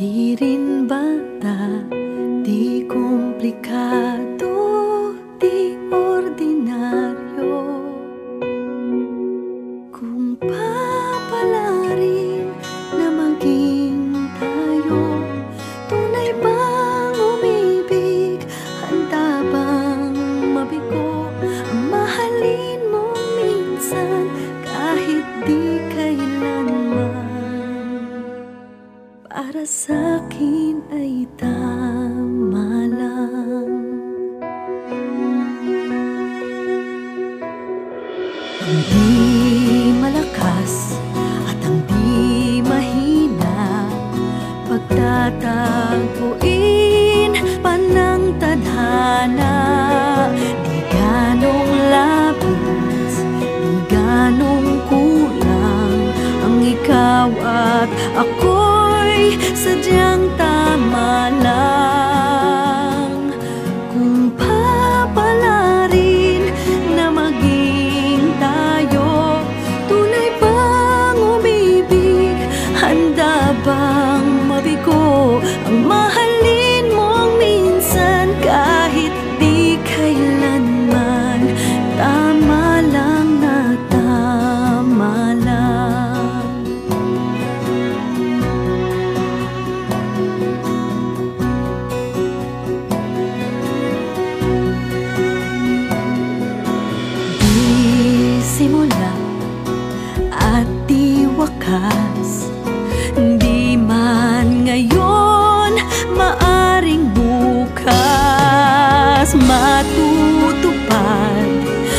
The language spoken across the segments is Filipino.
di rin bata Di komplikado, Para sa'kin ay tama lang. Ang di malakas at ang di mahina Pagtatagpuin pa ng tadhana. Di ganong labis, di ganong kulang Ang ikaw at ako'y tama lang Kung papalarin na maging tayo Tunay bang umibig? Handa bang mabigo? Ang mahalin wakas Di man ngayon, maaring bukas. Matutupad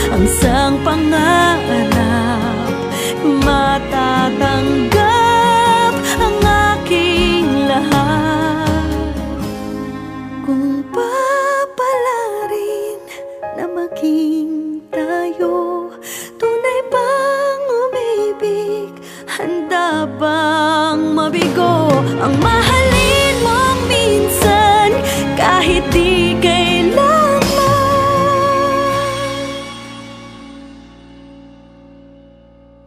ang sang pangarap. Matatanggap ang aking lahat. Kung papalarin na maging tayo bang mabigo ang mahalin mong minsan kahit di kailangan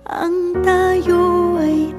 ang tayo ay